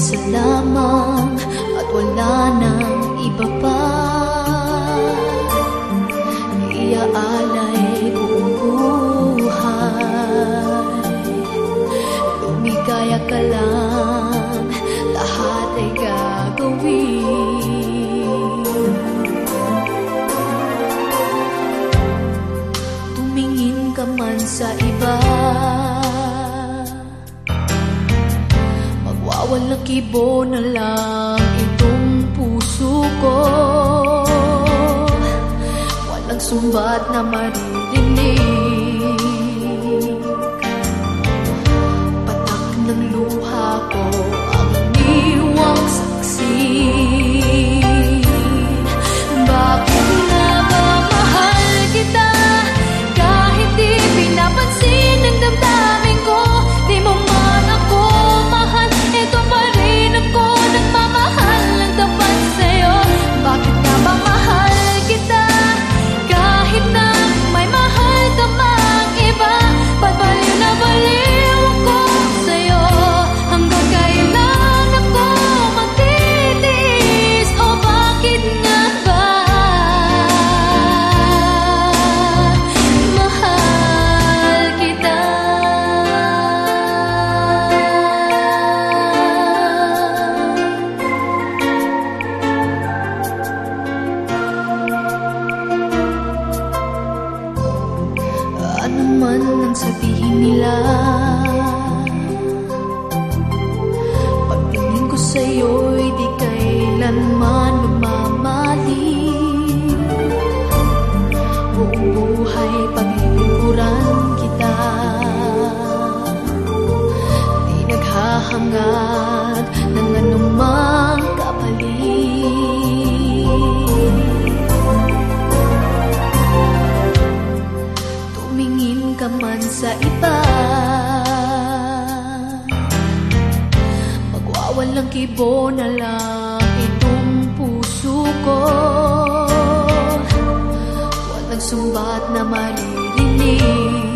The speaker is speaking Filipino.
Isa lamang at wala nang iba pa. Iaalay buong buhay. Lumigaya ka lang, lahat ay gagawin man sa iba. Magwawalang kibo na lang itong puso ko. Walang sumbat na maririnig man ang sabihin nila. Pagtingin ko sa'yo'y di kailanman magmamali Buong buhay paglilingkuran kita. Di naghahangad Tumingin ka man sa iba. Magwawalang kibo na lang itong puso ko. Walang sumbat na maririnig